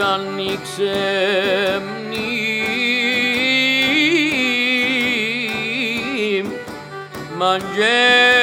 άνοιξε μνήμη μαντζέ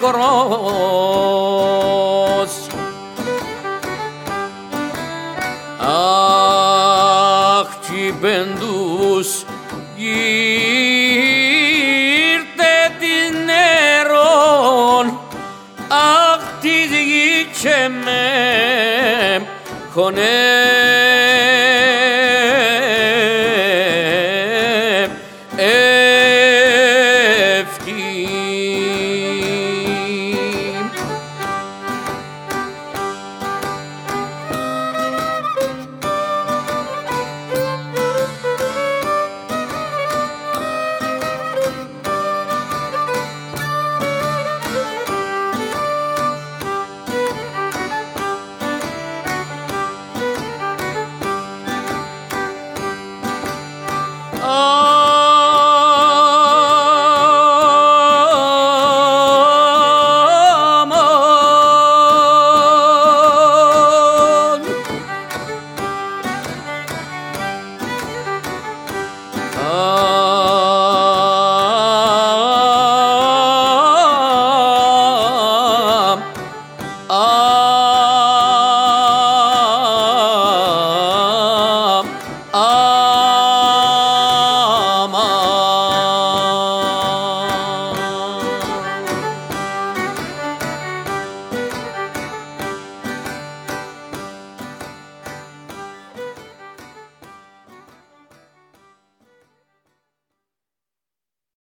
groß. Ach, ti Bendus, irte dineron, ach, ti Giceme, con él.